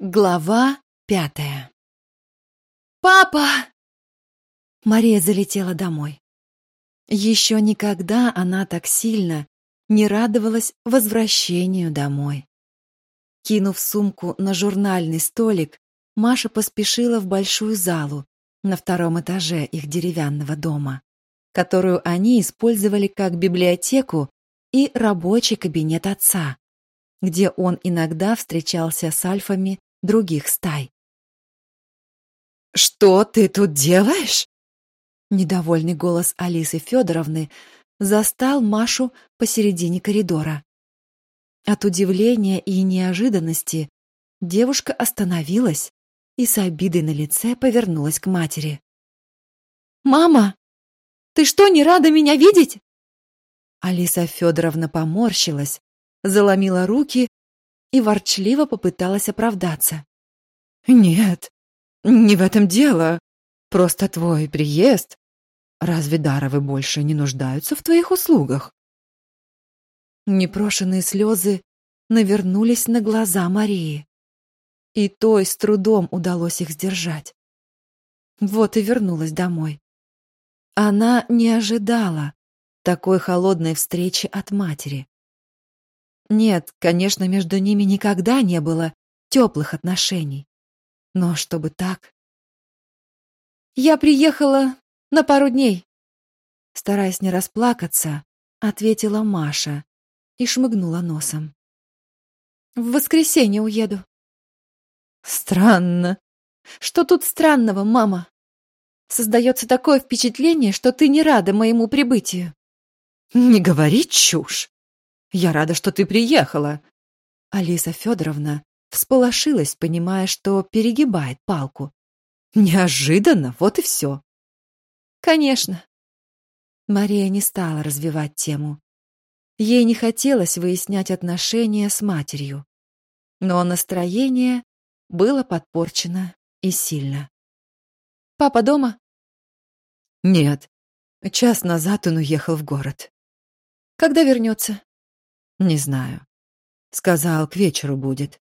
Глава пятая «Папа!» Мария залетела домой. Еще никогда она так сильно не радовалась возвращению домой. Кинув сумку на журнальный столик, Маша поспешила в большую залу на втором этаже их деревянного дома, которую они использовали как библиотеку и рабочий кабинет отца, где он иногда встречался с альфами других стай. «Что ты тут делаешь?» Недовольный голос Алисы Федоровны застал Машу посередине коридора. От удивления и неожиданности девушка остановилась и с обидой на лице повернулась к матери. «Мама, ты что, не рада меня видеть?» Алиса Федоровна поморщилась, заломила руки и ворчливо попыталась оправдаться. «Нет, не в этом дело. Просто твой приезд. Разве Даровы больше не нуждаются в твоих услугах?» Непрошенные слезы навернулись на глаза Марии. И той с трудом удалось их сдержать. Вот и вернулась домой. Она не ожидала такой холодной встречи от матери. Нет, конечно, между ними никогда не было теплых отношений. Но чтобы так... Я приехала на пару дней. Стараясь не расплакаться, ответила Маша и шмыгнула носом. В воскресенье уеду. Странно. Что тут странного, мама? Создается такое впечатление, что ты не рада моему прибытию. Не говори чушь. Я рада, что ты приехала. Алиса Федоровна всполошилась, понимая, что перегибает палку. Неожиданно, вот и все. Конечно. Мария не стала развивать тему. Ей не хотелось выяснять отношения с матерью. Но настроение было подпорчено и сильно. «Папа дома?» «Нет. Час назад он уехал в город». «Когда вернется?» Не знаю. Сказал, к вечеру будет.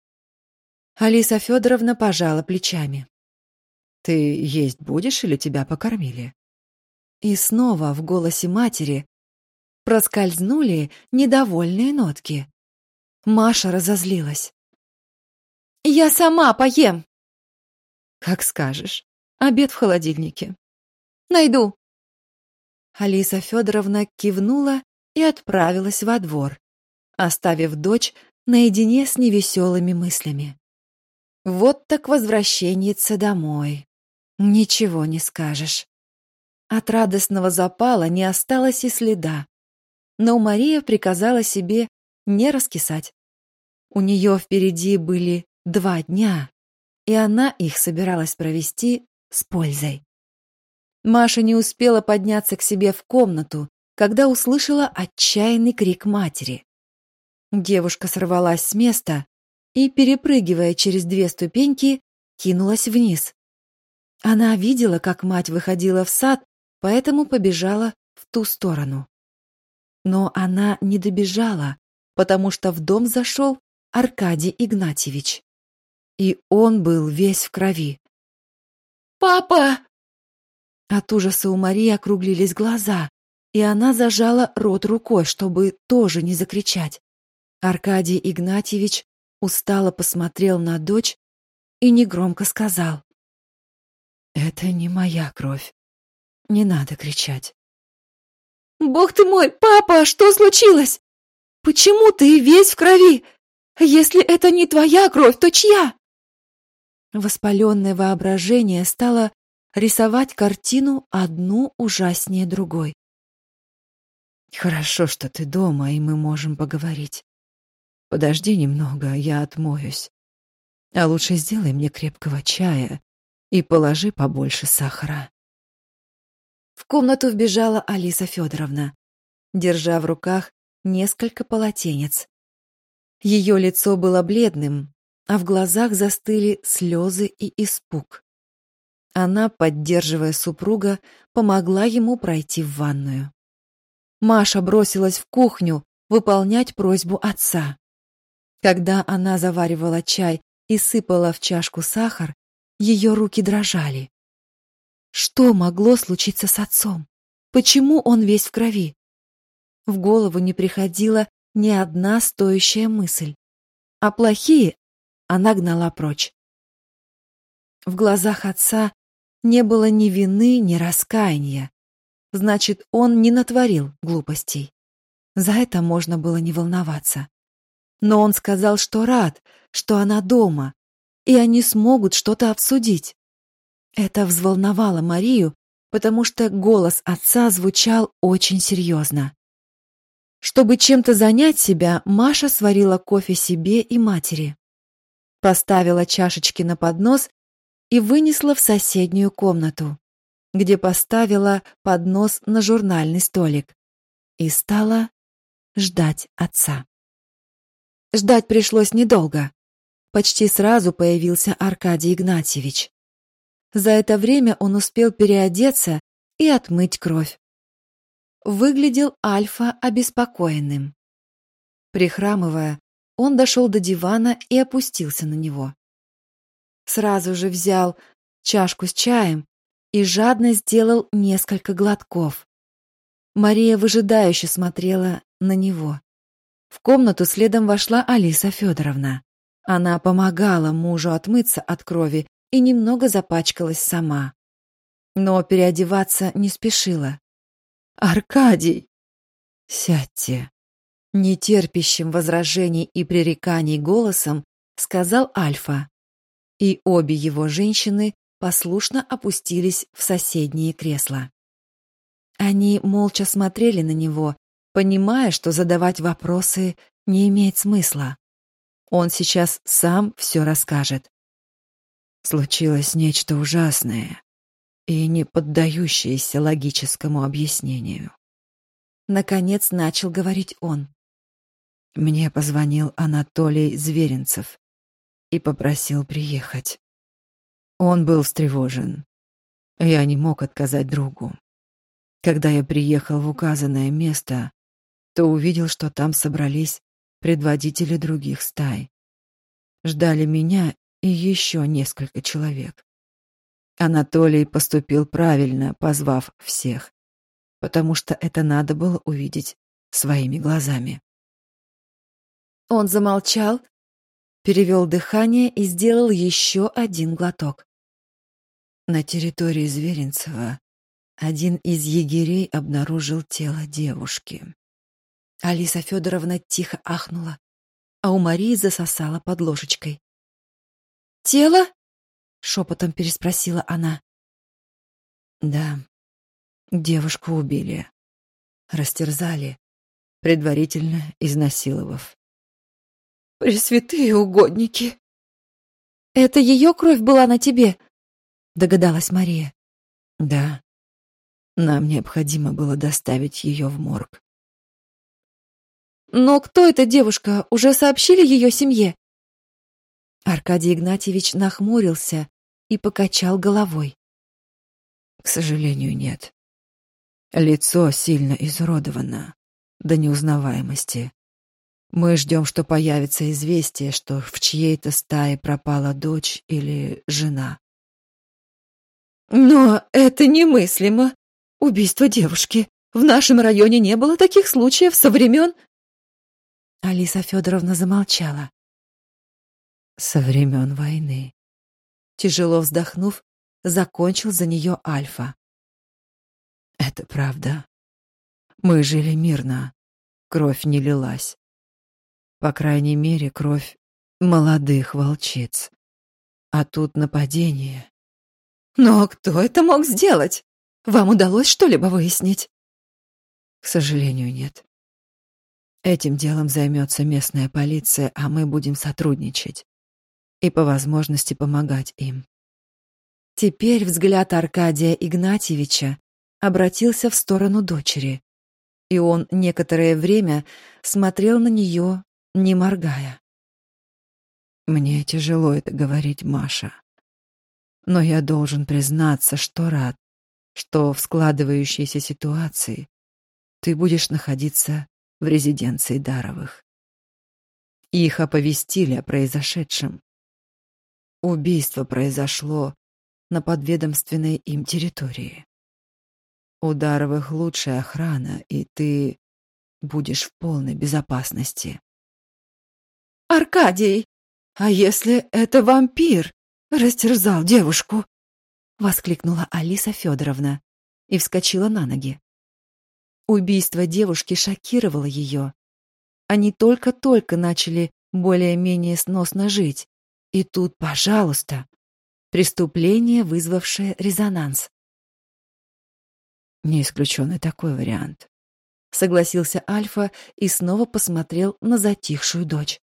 Алиса Федоровна пожала плечами. Ты есть будешь или тебя покормили? И снова в голосе матери проскользнули недовольные нотки. Маша разозлилась. «Я сама поем!» «Как скажешь. Обед в холодильнике». «Найду». Алиса Федоровна кивнула и отправилась во двор, оставив дочь наедине с невеселыми мыслями. Вот так возвращенница домой. Ничего не скажешь. От радостного запала не осталось и следа. Но Мария приказала себе не раскисать. У нее впереди были два дня, и она их собиралась провести с пользой. Маша не успела подняться к себе в комнату, когда услышала отчаянный крик матери. Девушка сорвалась с места и, перепрыгивая через две ступеньки, кинулась вниз. Она видела, как мать выходила в сад, поэтому побежала в ту сторону. Но она не добежала, потому что в дом зашел Аркадий Игнатьевич. И он был весь в крови. «Папа!» От ужаса у Марии округлились глаза, и она зажала рот рукой, чтобы тоже не закричать. Аркадий Игнатьевич устало посмотрел на дочь и негромко сказал. «Это не моя кровь. Не надо кричать». «Бог ты мой, папа, что случилось? Почему ты весь в крови? Если это не твоя кровь, то чья?» Воспаленное воображение стало рисовать картину одну ужаснее другой. «Хорошо, что ты дома, и мы можем поговорить. Подожди немного, я отмоюсь. А лучше сделай мне крепкого чая и положи побольше сахара. В комнату вбежала Алиса Федоровна, держа в руках несколько полотенец. Ее лицо было бледным, а в глазах застыли слезы и испуг. Она, поддерживая супруга, помогла ему пройти в ванную. Маша бросилась в кухню выполнять просьбу отца. Когда она заваривала чай и сыпала в чашку сахар, ее руки дрожали. Что могло случиться с отцом? Почему он весь в крови? В голову не приходила ни одна стоящая мысль, а плохие она гнала прочь. В глазах отца не было ни вины, ни раскаяния. Значит, он не натворил глупостей. За это можно было не волноваться. Но он сказал, что рад, что она дома, и они смогут что-то обсудить. Это взволновало Марию, потому что голос отца звучал очень серьезно. Чтобы чем-то занять себя, Маша сварила кофе себе и матери. Поставила чашечки на поднос и вынесла в соседнюю комнату, где поставила поднос на журнальный столик и стала ждать отца. Ждать пришлось недолго. Почти сразу появился Аркадий Игнатьевич. За это время он успел переодеться и отмыть кровь. Выглядел Альфа обеспокоенным. Прихрамывая, он дошел до дивана и опустился на него. Сразу же взял чашку с чаем и жадно сделал несколько глотков. Мария выжидающе смотрела на него. В комнату следом вошла Алиса Федоровна. Она помогала мужу отмыться от крови и немного запачкалась сама. Но переодеваться не спешила. «Аркадий!» «Сядьте!» Нетерпящим возражений и пререканий голосом сказал Альфа. И обе его женщины послушно опустились в соседние кресла. Они молча смотрели на него, понимая, что задавать вопросы не имеет смысла. Он сейчас сам все расскажет. Случилось нечто ужасное и не поддающееся логическому объяснению. Наконец начал говорить он. Мне позвонил Анатолий Зверинцев и попросил приехать. Он был встревожен. Я не мог отказать другу. Когда я приехал в указанное место, то увидел, что там собрались предводители других стай. Ждали меня и еще несколько человек. Анатолий поступил правильно, позвав всех, потому что это надо было увидеть своими глазами. Он замолчал, перевел дыхание и сделал еще один глоток. На территории Зверинцева один из егерей обнаружил тело девушки. Алиса Федоровна тихо ахнула, а у Марии засосала под ложечкой. «Тело?» — шепотом переспросила она. «Да, девушку убили. Растерзали, предварительно изнасиловав». «Пресвятые угодники!» «Это ее кровь была на тебе?» — догадалась Мария. «Да. Нам необходимо было доставить ее в морг. Но кто эта девушка? Уже сообщили ее семье? Аркадий Игнатьевич нахмурился и покачал головой. К сожалению, нет. Лицо сильно изуродовано до неузнаваемости. Мы ждем, что появится известие, что в чьей-то стае пропала дочь или жена. Но это немыслимо. Убийство девушки. В нашем районе не было таких случаев со времен... Алиса Федоровна замолчала. Со времен войны. Тяжело вздохнув, закончил за нее Альфа. Это правда. Мы жили мирно. Кровь не лилась. По крайней мере, кровь молодых волчиц. А тут нападение. Но кто это мог сделать? Вам удалось что-либо выяснить? К сожалению, нет. Этим делом займется местная полиция, а мы будем сотрудничать и по возможности помогать им. Теперь взгляд Аркадия Игнатьевича обратился в сторону дочери, и он некоторое время смотрел на нее, не моргая. Мне тяжело это говорить, Маша. Но я должен признаться, что рад, что в складывающейся ситуации ты будешь находиться в резиденции Даровых. Их оповестили о произошедшем, Убийство произошло на подведомственной им территории. У Даровых лучшая охрана, и ты будешь в полной безопасности. «Аркадий, а если это вампир растерзал девушку?» — воскликнула Алиса Федоровна и вскочила на ноги. Убийство девушки шокировало ее. Они только-только начали более-менее сносно жить. И тут, пожалуйста, преступление, вызвавшее резонанс. Не исключен и такой вариант. Согласился Альфа и снова посмотрел на затихшую дочь.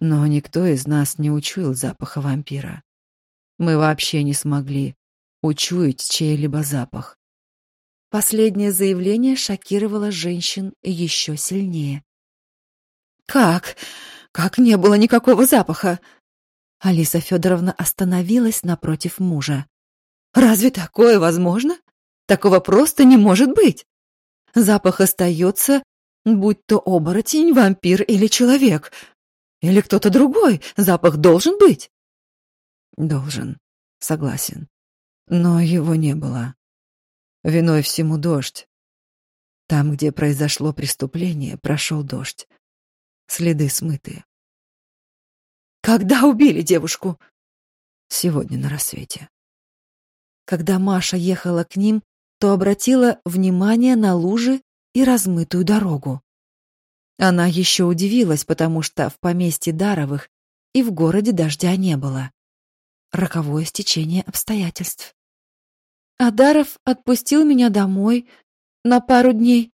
Но никто из нас не учуял запаха вампира. Мы вообще не смогли учуять чей-либо запах. Последнее заявление шокировало женщин еще сильнее. «Как? Как не было никакого запаха?» Алиса Федоровна остановилась напротив мужа. «Разве такое возможно? Такого просто не может быть. Запах остается, будь то оборотень, вампир или человек. Или кто-то другой. Запах должен быть». «Должен. Согласен. Но его не было. Виной всему дождь. Там, где произошло преступление, прошел дождь. Следы смыты. Когда убили девушку? Сегодня на рассвете. Когда Маша ехала к ним, то обратила внимание на лужи и размытую дорогу. Она еще удивилась, потому что в поместье Даровых и в городе дождя не было. Роковое стечение обстоятельств. Адаров отпустил меня домой на пару дней.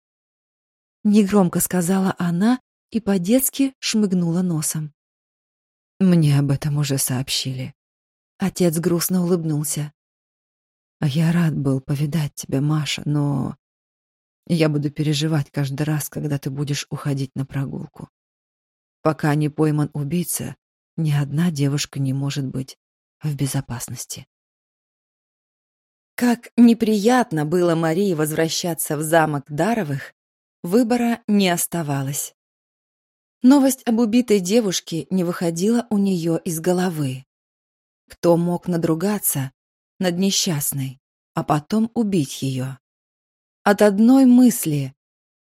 Негромко сказала она и по-детски шмыгнула носом. Мне об этом уже сообщили. Отец грустно улыбнулся. Я рад был повидать тебя, Маша, но я буду переживать каждый раз, когда ты будешь уходить на прогулку. Пока не пойман убийца, ни одна девушка не может быть в безопасности. Как неприятно было Марии возвращаться в замок Даровых, выбора не оставалось. Новость об убитой девушке не выходила у нее из головы. Кто мог надругаться над несчастной, а потом убить ее? От одной мысли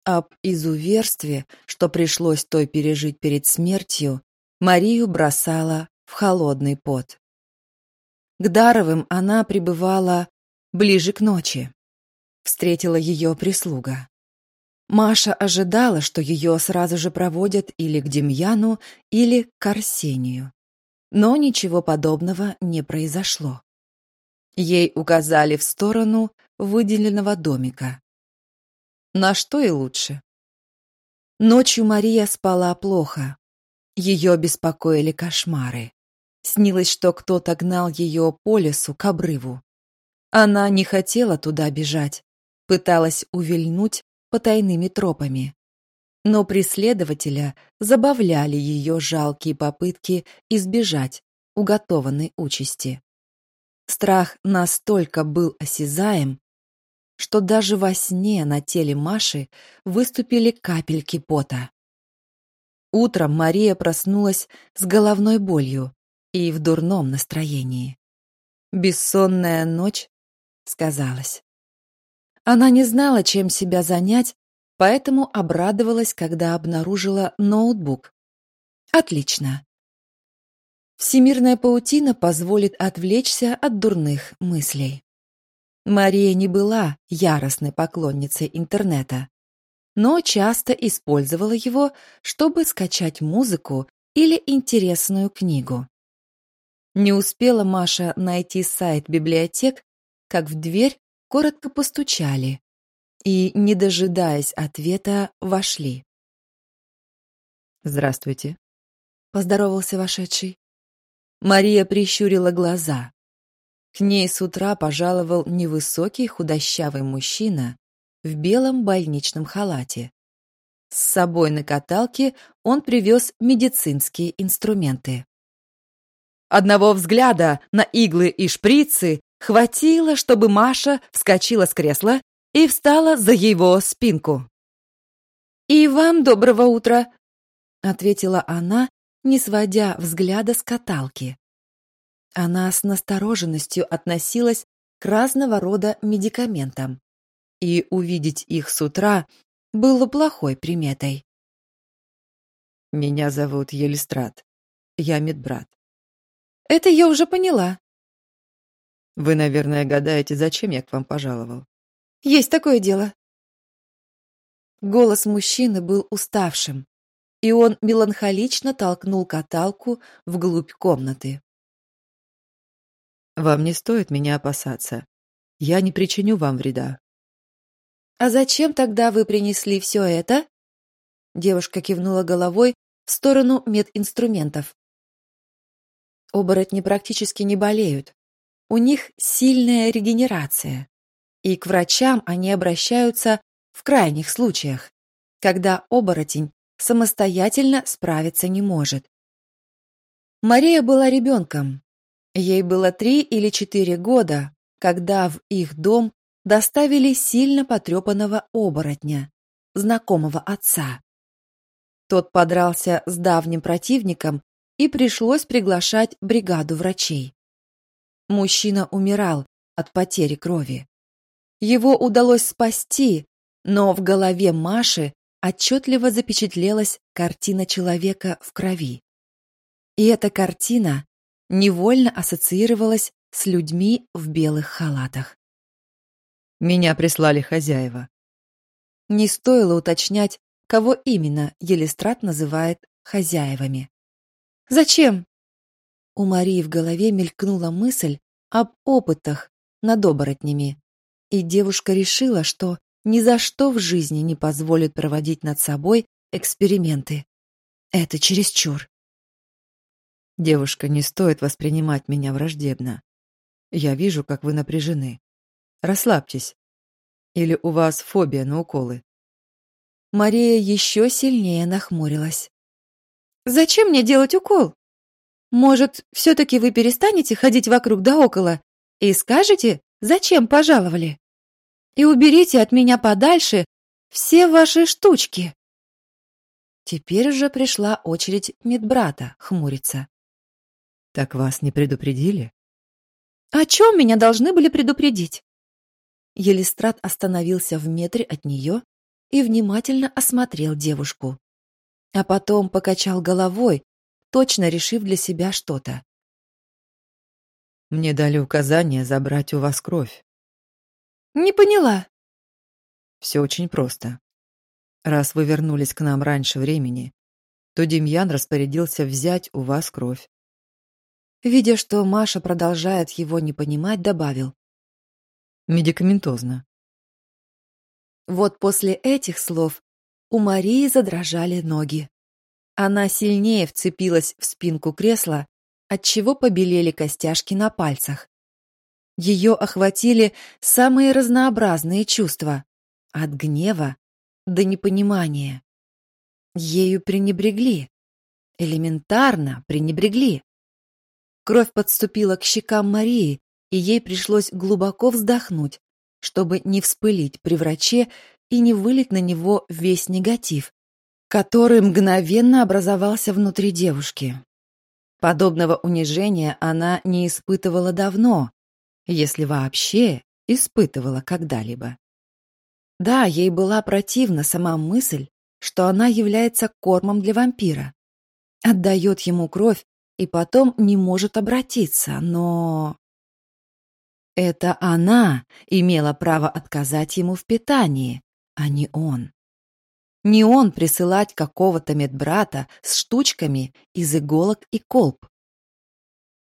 об изуверстве, что пришлось той пережить перед смертью, Марию бросала в холодный пот. К Даровым она пребывала ближе к ночи. Встретила ее прислуга. Маша ожидала, что ее сразу же проводят или к Демьяну, или к Арсению. Но ничего подобного не произошло. Ей указали в сторону выделенного домика. На что и лучше. Ночью Мария спала плохо. Ее беспокоили кошмары. Снилось, что кто-то гнал ее по лесу к обрыву. Она не хотела туда бежать, пыталась увильнуть потайными тропами. Но преследователя забавляли ее жалкие попытки избежать уготованной участи. Страх настолько был осязаем, что даже во сне на теле Маши выступили капельки пота. Утром Мария проснулась с головной болью и в дурном настроении. Бессонная ночь сказалась. Она не знала, чем себя занять, поэтому обрадовалась, когда обнаружила ноутбук. Отлично. Всемирная паутина позволит отвлечься от дурных мыслей. Мария не была яростной поклонницей интернета, но часто использовала его, чтобы скачать музыку или интересную книгу. Не успела Маша найти сайт библиотек, как в дверь коротко постучали и, не дожидаясь ответа, вошли. «Здравствуйте», — поздоровался вошедший. Мария прищурила глаза. К ней с утра пожаловал невысокий худощавый мужчина в белом больничном халате. С собой на каталке он привез медицинские инструменты. Одного взгляда на иглы и шприцы Хватило, чтобы Маша вскочила с кресла и встала за его спинку. «И вам доброго утра», — ответила она, не сводя взгляда с каталки. Она с настороженностью относилась к разного рода медикаментам, и увидеть их с утра было плохой приметой. «Меня зовут Елистрат. Я медбрат». «Это я уже поняла». «Вы, наверное, гадаете, зачем я к вам пожаловал?» «Есть такое дело». Голос мужчины был уставшим, и он меланхолично толкнул каталку вглубь комнаты. «Вам не стоит меня опасаться. Я не причиню вам вреда». «А зачем тогда вы принесли все это?» Девушка кивнула головой в сторону мединструментов. Оборотни практически не болеют. У них сильная регенерация. И к врачам они обращаются в крайних случаях, когда оборотень самостоятельно справиться не может. Мария была ребенком. Ей было три или четыре года, когда в их дом доставили сильно потрепанного оборотня, знакомого отца. Тот подрался с давним противником, и пришлось приглашать бригаду врачей. Мужчина умирал от потери крови. Его удалось спасти, но в голове Маши отчетливо запечатлелась картина человека в крови. И эта картина невольно ассоциировалась с людьми в белых халатах. Меня прислали хозяева. Не стоило уточнять, кого именно Елистрат называет хозяевами. «Зачем?» У Марии в голове мелькнула мысль об опытах над оборотнями, и девушка решила, что ни за что в жизни не позволит проводить над собой эксперименты. Это чересчур. Девушка, не стоит воспринимать меня враждебно. Я вижу, как вы напряжены. Расслабьтесь. Или у вас фобия на уколы? Мария еще сильнее нахмурилась. Зачем мне делать укол? Может, все-таки вы перестанете ходить вокруг да около и скажете, зачем пожаловали? и уберите от меня подальше все ваши штучки. Теперь уже пришла очередь медбрата хмуриться. Так вас не предупредили? О чем меня должны были предупредить? Елистрат остановился в метре от нее и внимательно осмотрел девушку. А потом покачал головой, точно решив для себя что-то. Мне дали указание забрать у вас кровь. Не поняла. Все очень просто. Раз вы вернулись к нам раньше времени, то Демьян распорядился взять у вас кровь. Видя, что Маша продолжает его не понимать, добавил. Медикаментозно. Вот после этих слов у Марии задрожали ноги. Она сильнее вцепилась в спинку кресла, отчего побелели костяшки на пальцах. Ее охватили самые разнообразные чувства, от гнева до непонимания. Ею пренебрегли, элементарно пренебрегли. Кровь подступила к щекам Марии, и ей пришлось глубоко вздохнуть, чтобы не вспылить при враче и не вылить на него весь негатив, который мгновенно образовался внутри девушки. Подобного унижения она не испытывала давно, если вообще испытывала когда-либо. Да, ей была противна сама мысль, что она является кормом для вампира. Отдает ему кровь и потом не может обратиться, но... Это она имела право отказать ему в питании, а не он. Не он присылать какого-то медбрата с штучками из иголок и колб.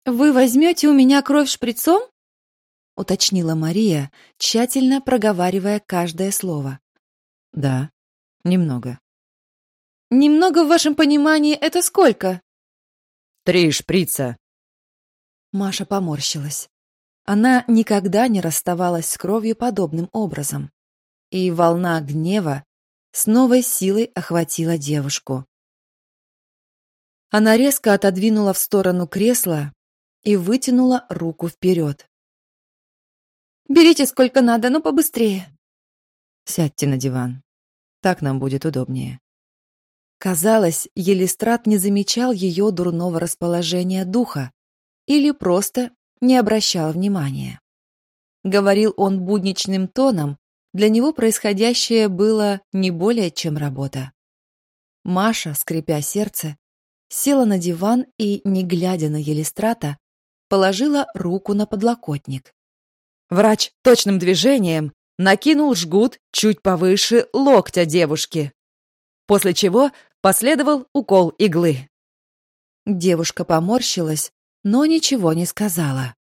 «Вы возьмете у меня кровь шприцом?» — уточнила Мария, тщательно проговаривая каждое слово. «Да, немного». «Немного в вашем понимании это сколько?» «Три шприца». Маша поморщилась. Она никогда не расставалась с кровью подобным образом. И волна гнева с новой силой охватила девушку. Она резко отодвинула в сторону кресла и вытянула руку вперед. Берите сколько надо, но побыстрее. Сядьте на диван. Так нам будет удобнее. Казалось, Елистрат не замечал ее дурного расположения духа, или просто не обращал внимания. Говорил он будничным тоном, для него происходящее было не более чем работа. Маша, скрипя сердце, села на диван и, не глядя на Елистрата, положила руку на подлокотник. Врач точным движением накинул жгут чуть повыше локтя девушки, после чего последовал укол иглы. Девушка поморщилась, но ничего не сказала.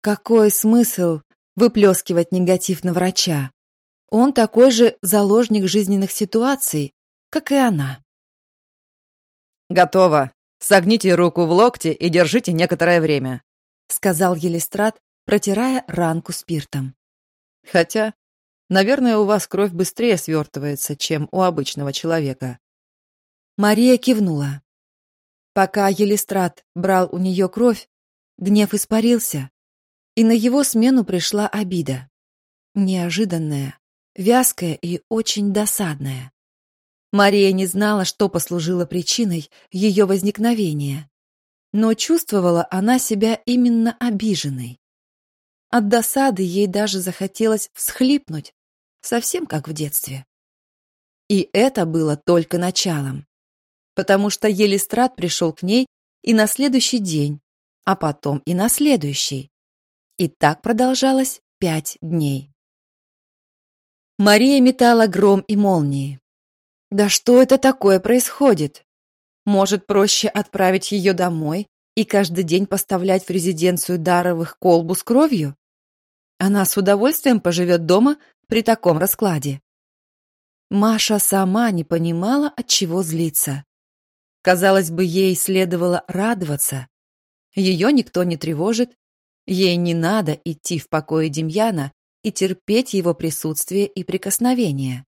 Какой смысл выплескивать негатив на врача? Он такой же заложник жизненных ситуаций, как и она. «Готово. Согните руку в локте и держите некоторое время», — сказал Елистрат, протирая ранку спиртом. «Хотя, наверное, у вас кровь быстрее свертывается, чем у обычного человека». Мария кивнула. Пока Елистрат брал у нее кровь, гнев испарился, и на его смену пришла обида. Неожиданная, вязкая и очень досадная. Мария не знала, что послужило причиной ее возникновения, но чувствовала она себя именно обиженной. От досады ей даже захотелось всхлипнуть, совсем как в детстве. И это было только началом потому что Елистрат пришел к ней и на следующий день, а потом и на следующий. И так продолжалось пять дней. Мария метала гром и молнии. Да что это такое происходит? Может, проще отправить ее домой и каждый день поставлять в резиденцию Даровых колбу с кровью? Она с удовольствием поживет дома при таком раскладе. Маша сама не понимала, от чего злиться. Казалось бы, ей следовало радоваться. Ее никто не тревожит, ей не надо идти в покое Демьяна и терпеть его присутствие и прикосновение.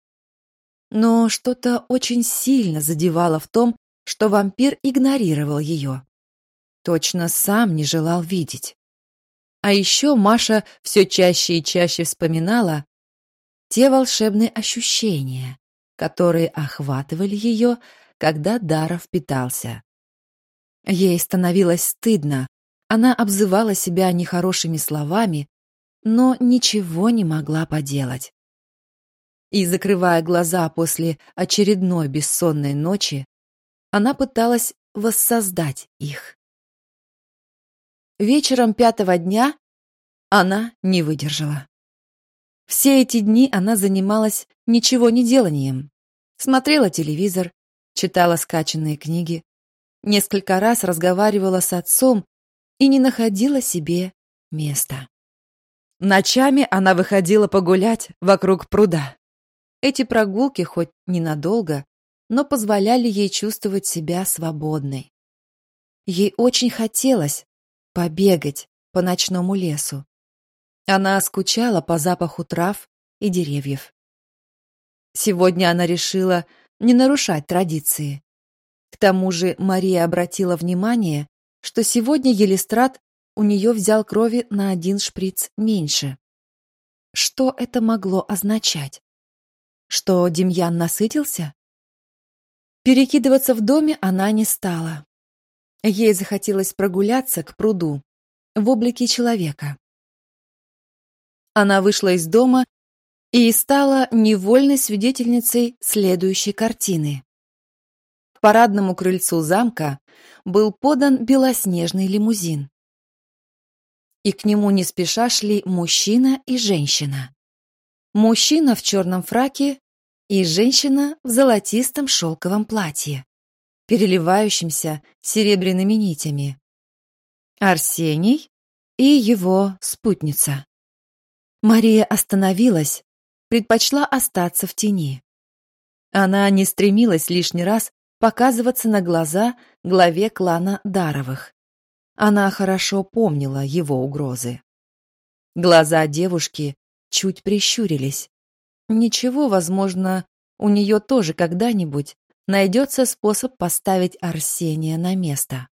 Но что-то очень сильно задевало в том, что вампир игнорировал ее. Точно сам не желал видеть. А еще Маша все чаще и чаще вспоминала те волшебные ощущения, которые охватывали ее, когда Даров питался. Ей становилось стыдно, она обзывала себя нехорошими словами, но ничего не могла поделать. И, закрывая глаза после очередной бессонной ночи, она пыталась воссоздать их. Вечером пятого дня она не выдержала. Все эти дни она занималась ничего не деланием. Смотрела телевизор, читала скачанные книги, несколько раз разговаривала с отцом и не находила себе места. Ночами она выходила погулять вокруг пруда. Эти прогулки хоть ненадолго, но позволяли ей чувствовать себя свободной. Ей очень хотелось побегать по ночному лесу. Она скучала по запаху трав и деревьев. Сегодня она решила не нарушать традиции. К тому же Мария обратила внимание, что сегодня Елистрат у нее взял крови на один шприц меньше. Что это могло означать? Что Демьян насытился? Перекидываться в доме она не стала. Ей захотелось прогуляться к пруду в облике человека. Она вышла из дома и стала невольной свидетельницей следующей картины. К парадному крыльцу замка был подан белоснежный лимузин. И к нему не спеша шли мужчина и женщина. Мужчина в черном фраке и женщина в золотистом шелковом платье, переливающемся серебряными нитями. Арсений и его спутница. Мария остановилась, предпочла остаться в тени. Она не стремилась лишний раз показываться на глаза главе клана Даровых. Она хорошо помнила его угрозы. Глаза девушки чуть прищурились. Ничего, возможно, у нее тоже когда-нибудь найдется способ поставить Арсения на место.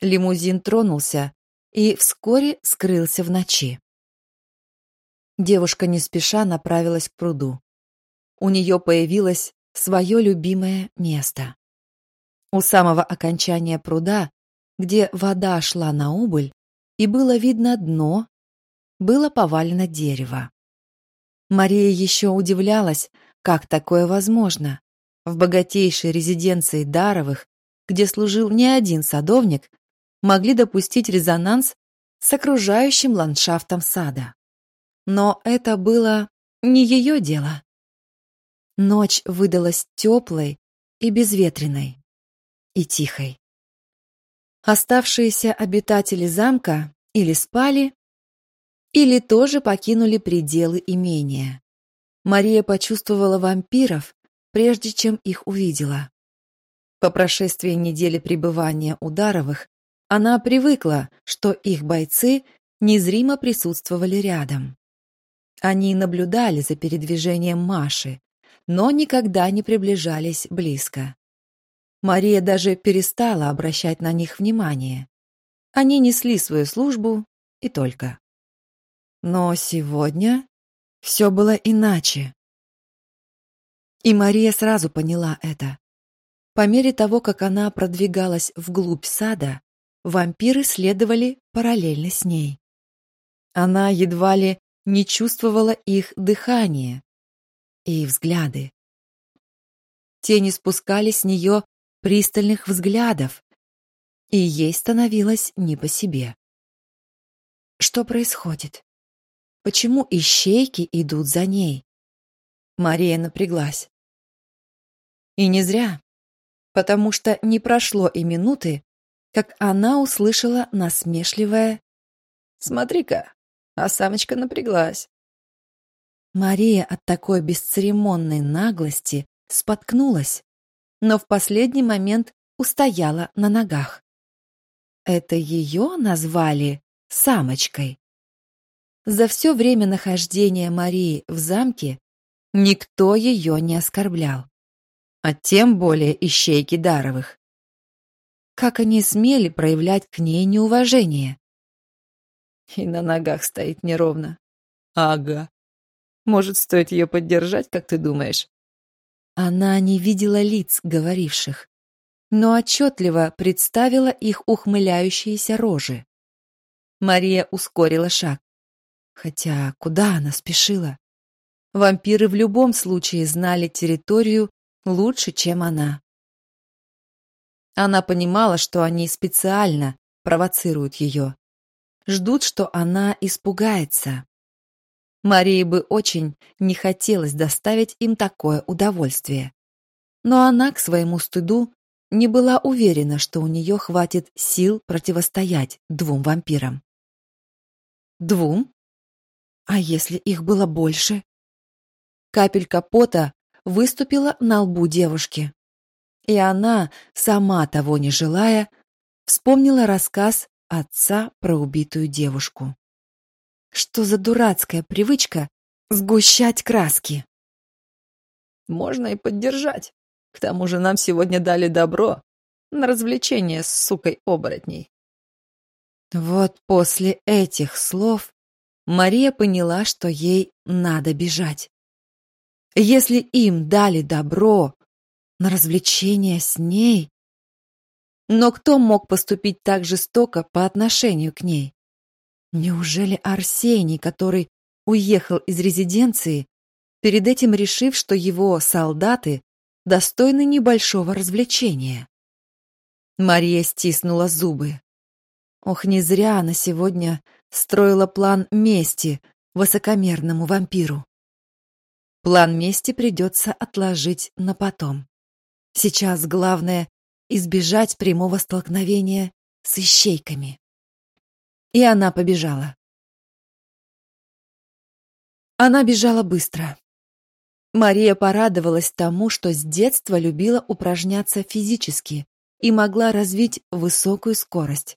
Лимузин тронулся и вскоре скрылся в ночи. Девушка не спеша направилась к пруду. У нее появилось свое любимое место. У самого окончания пруда где вода шла на убыль, и было видно дно, было повалено дерево. Мария еще удивлялась, как такое возможно. В богатейшей резиденции Даровых, где служил не один садовник, могли допустить резонанс с окружающим ландшафтом сада. Но это было не ее дело. Ночь выдалась теплой и безветренной, и тихой. Оставшиеся обитатели замка или спали, или тоже покинули пределы имения. Мария почувствовала вампиров, прежде чем их увидела. По прошествии недели пребывания у Даровых она привыкла, что их бойцы незримо присутствовали рядом. Они наблюдали за передвижением Маши, но никогда не приближались близко. Мария даже перестала обращать на них внимание. Они несли свою службу и только. Но сегодня все было иначе. И Мария сразу поняла это. По мере того, как она продвигалась вглубь сада, вампиры следовали параллельно с ней. Она едва ли не чувствовала их дыхание и взгляды. Тени спускали с нее пристальных взглядов, и ей становилось не по себе. Что происходит? Почему ищейки идут за ней? Мария напряглась. И не зря, потому что не прошло и минуты, как она услышала насмешливое «Смотри-ка, а самочка напряглась». Мария от такой бесцеремонной наглости споткнулась, но в последний момент устояла на ногах. Это ее назвали самочкой. За все время нахождения Марии в замке никто ее не оскорблял, а тем более ищейки Даровых. Как они смели проявлять к ней неуважение? И на ногах стоит неровно. Ага. Может, стоит ее поддержать, как ты думаешь? Она не видела лиц говоривших, но отчетливо представила их ухмыляющиеся рожи. Мария ускорила шаг. Хотя куда она спешила? Вампиры в любом случае знали территорию лучше, чем она. Она понимала, что они специально провоцируют ее. Ждут, что она испугается. Марии бы очень не хотелось доставить им такое удовольствие. Но она, к своему стыду, не была уверена, что у нее хватит сил противостоять двум вампирам. Двум? А если их было больше? Капелька пота выступила на лбу девушки. И она, сама того не желая, вспомнила рассказ отца про убитую девушку. Что за дурацкая привычка сгущать краски? Можно и поддержать. К тому же нам сегодня дали добро на развлечение с сукой-оборотней. Вот после этих слов Мария поняла, что ей надо бежать. Если им дали добро на развлечение с ней... Но кто мог поступить так жестоко по отношению к ней? Неужели Арсений, который уехал из резиденции, перед этим решив, что его солдаты достойны небольшого развлечения? Мария стиснула зубы. Ох, не зря она сегодня строила план мести высокомерному вампиру. План мести придется отложить на потом. Сейчас главное — избежать прямого столкновения с ищейками. И она побежала. Она бежала быстро. Мария порадовалась тому, что с детства любила упражняться физически и могла развить высокую скорость.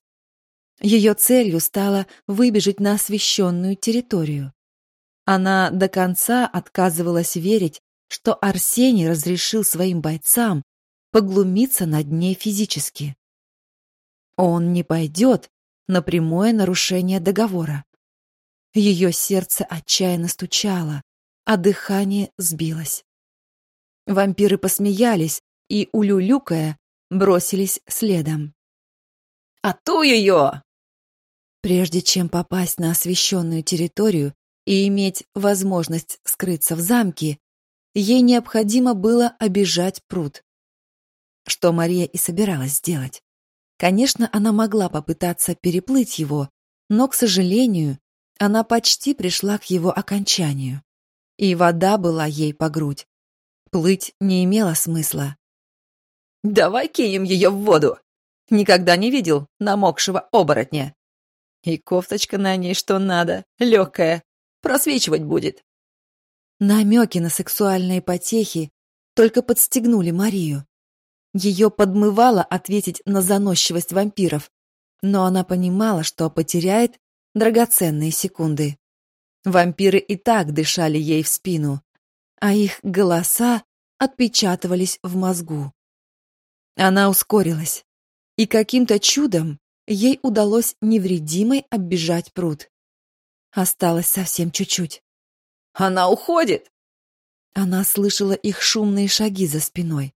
Ее целью стало выбежать на освещенную территорию. Она до конца отказывалась верить, что Арсений разрешил своим бойцам поглумиться над ней физически. Он не пойдет на прямое нарушение договора. Ее сердце отчаянно стучало, а дыхание сбилось. Вампиры посмеялись и, улюлюкая, бросились следом. «А ту ее!» Прежде чем попасть на освещенную территорию и иметь возможность скрыться в замке, ей необходимо было обижать пруд. Что Мария и собиралась сделать. Конечно, она могла попытаться переплыть его, но, к сожалению, она почти пришла к его окончанию. И вода была ей по грудь. Плыть не имело смысла. «Давай кинем ее в воду!» Никогда не видел намокшего оборотня. И кофточка на ней что надо, легкая, просвечивать будет. Намеки на сексуальные потехи только подстегнули Марию. Ее подмывало ответить на заносчивость вампиров, но она понимала, что потеряет драгоценные секунды. Вампиры и так дышали ей в спину, а их голоса отпечатывались в мозгу. Она ускорилась, и каким-то чудом ей удалось невредимой оббежать пруд. Осталось совсем чуть-чуть. «Она уходит!» Она слышала их шумные шаги за спиной.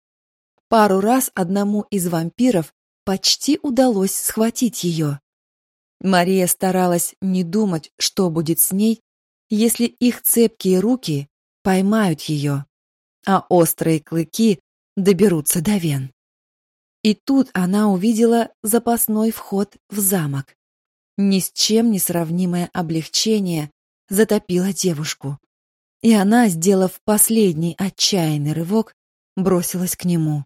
Пару раз одному из вампиров почти удалось схватить ее. Мария старалась не думать, что будет с ней, если их цепкие руки поймают ее, а острые клыки доберутся до вен. И тут она увидела запасной вход в замок. Ни с чем не сравнимое облегчение затопило девушку. И она, сделав последний отчаянный рывок, бросилась к нему.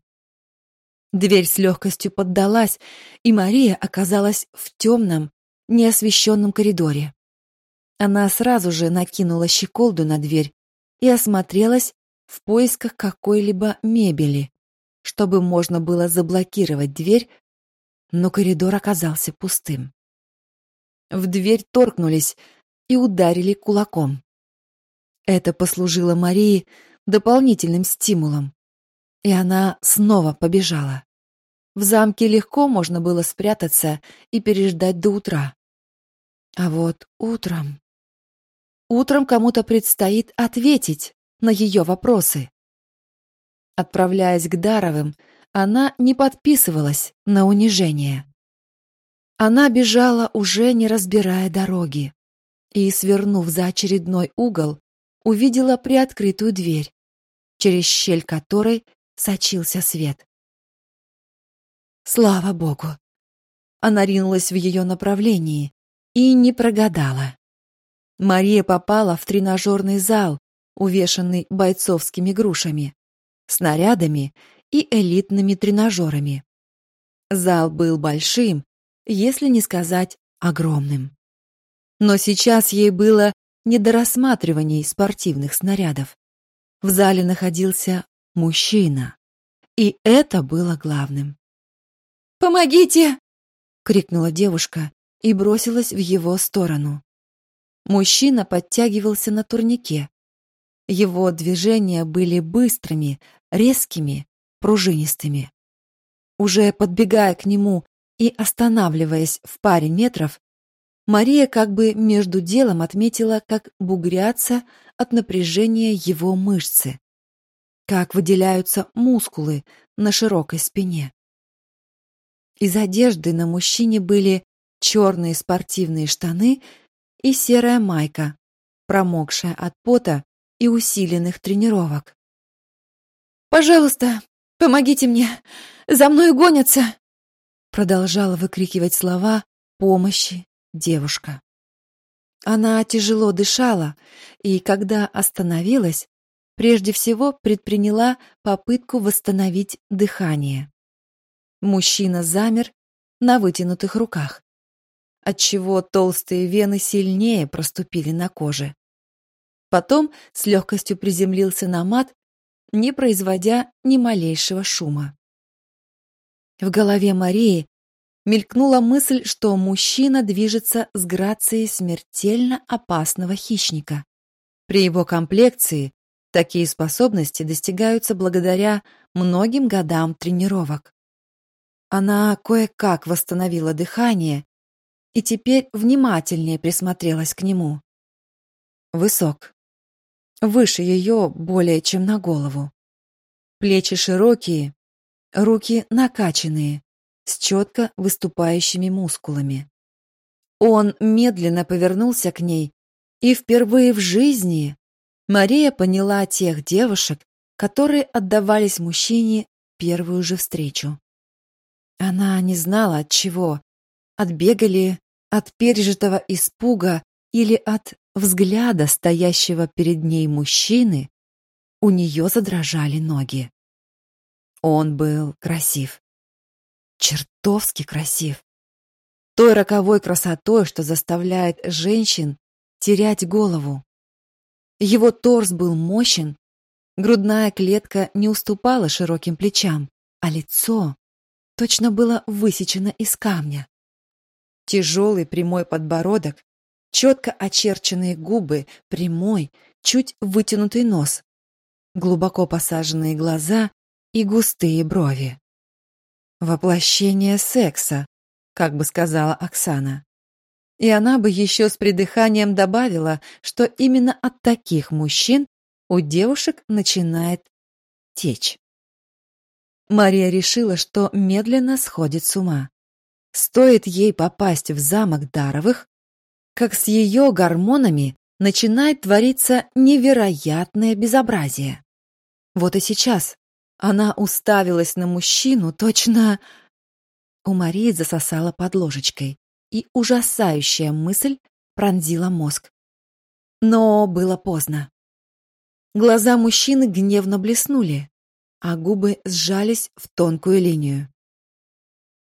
Дверь с легкостью поддалась, и Мария оказалась в темном, неосвещенном коридоре. Она сразу же накинула щеколду на дверь и осмотрелась в поисках какой-либо мебели, чтобы можно было заблокировать дверь, но коридор оказался пустым. В дверь торкнулись и ударили кулаком. Это послужило Марии дополнительным стимулом, и она снова побежала. В замке легко можно было спрятаться и переждать до утра. А вот утром... Утром кому-то предстоит ответить на ее вопросы. Отправляясь к Даровым, она не подписывалась на унижение. Она бежала, уже не разбирая дороги, и, свернув за очередной угол, увидела приоткрытую дверь, через щель которой сочился свет. Слава богу! Она ринулась в ее направлении и не прогадала. Мария попала в тренажерный зал, увешанный бойцовскими грушами снарядами и элитными тренажерами. Зал был большим, если не сказать огромным. Но сейчас ей было не до рассматриваний спортивных снарядов. В зале находился мужчина, и это было главным. «Помогите!» — крикнула девушка и бросилась в его сторону. Мужчина подтягивался на турнике. Его движения были быстрыми, резкими, пружинистыми. Уже подбегая к нему и останавливаясь в паре метров, Мария как бы между делом отметила, как бугрятся от напряжения его мышцы, как выделяются мускулы на широкой спине. Из одежды на мужчине были черные спортивные штаны и серая майка, промокшая от пота и усиленных тренировок. Пожалуйста, помогите мне! За мной гонятся!» Продолжала выкрикивать слова помощи девушка. Она тяжело дышала, и когда остановилась, прежде всего предприняла попытку восстановить дыхание. Мужчина замер на вытянутых руках, отчего толстые вены сильнее проступили на коже. Потом с легкостью приземлился на мат не производя ни малейшего шума. В голове Марии мелькнула мысль, что мужчина движется с грацией смертельно опасного хищника. При его комплекции такие способности достигаются благодаря многим годам тренировок. Она кое-как восстановила дыхание и теперь внимательнее присмотрелась к нему. Высок, выше ее более чем на голову. Плечи широкие, руки накачанные, с четко выступающими мускулами. Он медленно повернулся к ней, и впервые в жизни Мария поняла тех девушек, которые отдавались мужчине первую же встречу. Она не знала от чего, от бега ли, от пережитого испуга или от взгляда стоящего перед ней мужчины, у нее задрожали ноги. Он был красив. Чертовски красив. Той роковой красотой, что заставляет женщин терять голову. Его торс был мощен, грудная клетка не уступала широким плечам, а лицо точно было высечено из камня. Тяжелый прямой подбородок, четко очерченные губы, прямой, чуть вытянутый нос, глубоко посаженные глаза и густые брови. Воплощение секса, как бы сказала Оксана. И она бы еще с придыханием добавила, что именно от таких мужчин у девушек начинает течь. Мария решила, что медленно сходит с ума. Стоит ей попасть в замок Даровых, как с ее гормонами начинает твориться невероятное безобразие. Вот и сейчас она уставилась на мужчину, точно... У Марии засосала под ложечкой и ужасающая мысль пронзила мозг. Но было поздно. Глаза мужчины гневно блеснули, а губы сжались в тонкую линию.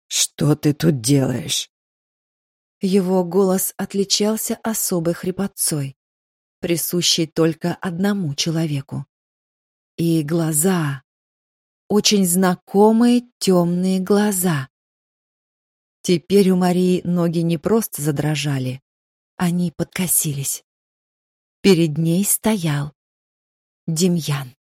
«Что ты тут делаешь?» Его голос отличался особой хрипотцой, присущей только одному человеку. И глаза, очень знакомые темные глаза. Теперь у Марии ноги не просто задрожали, они подкосились. Перед ней стоял Демьян.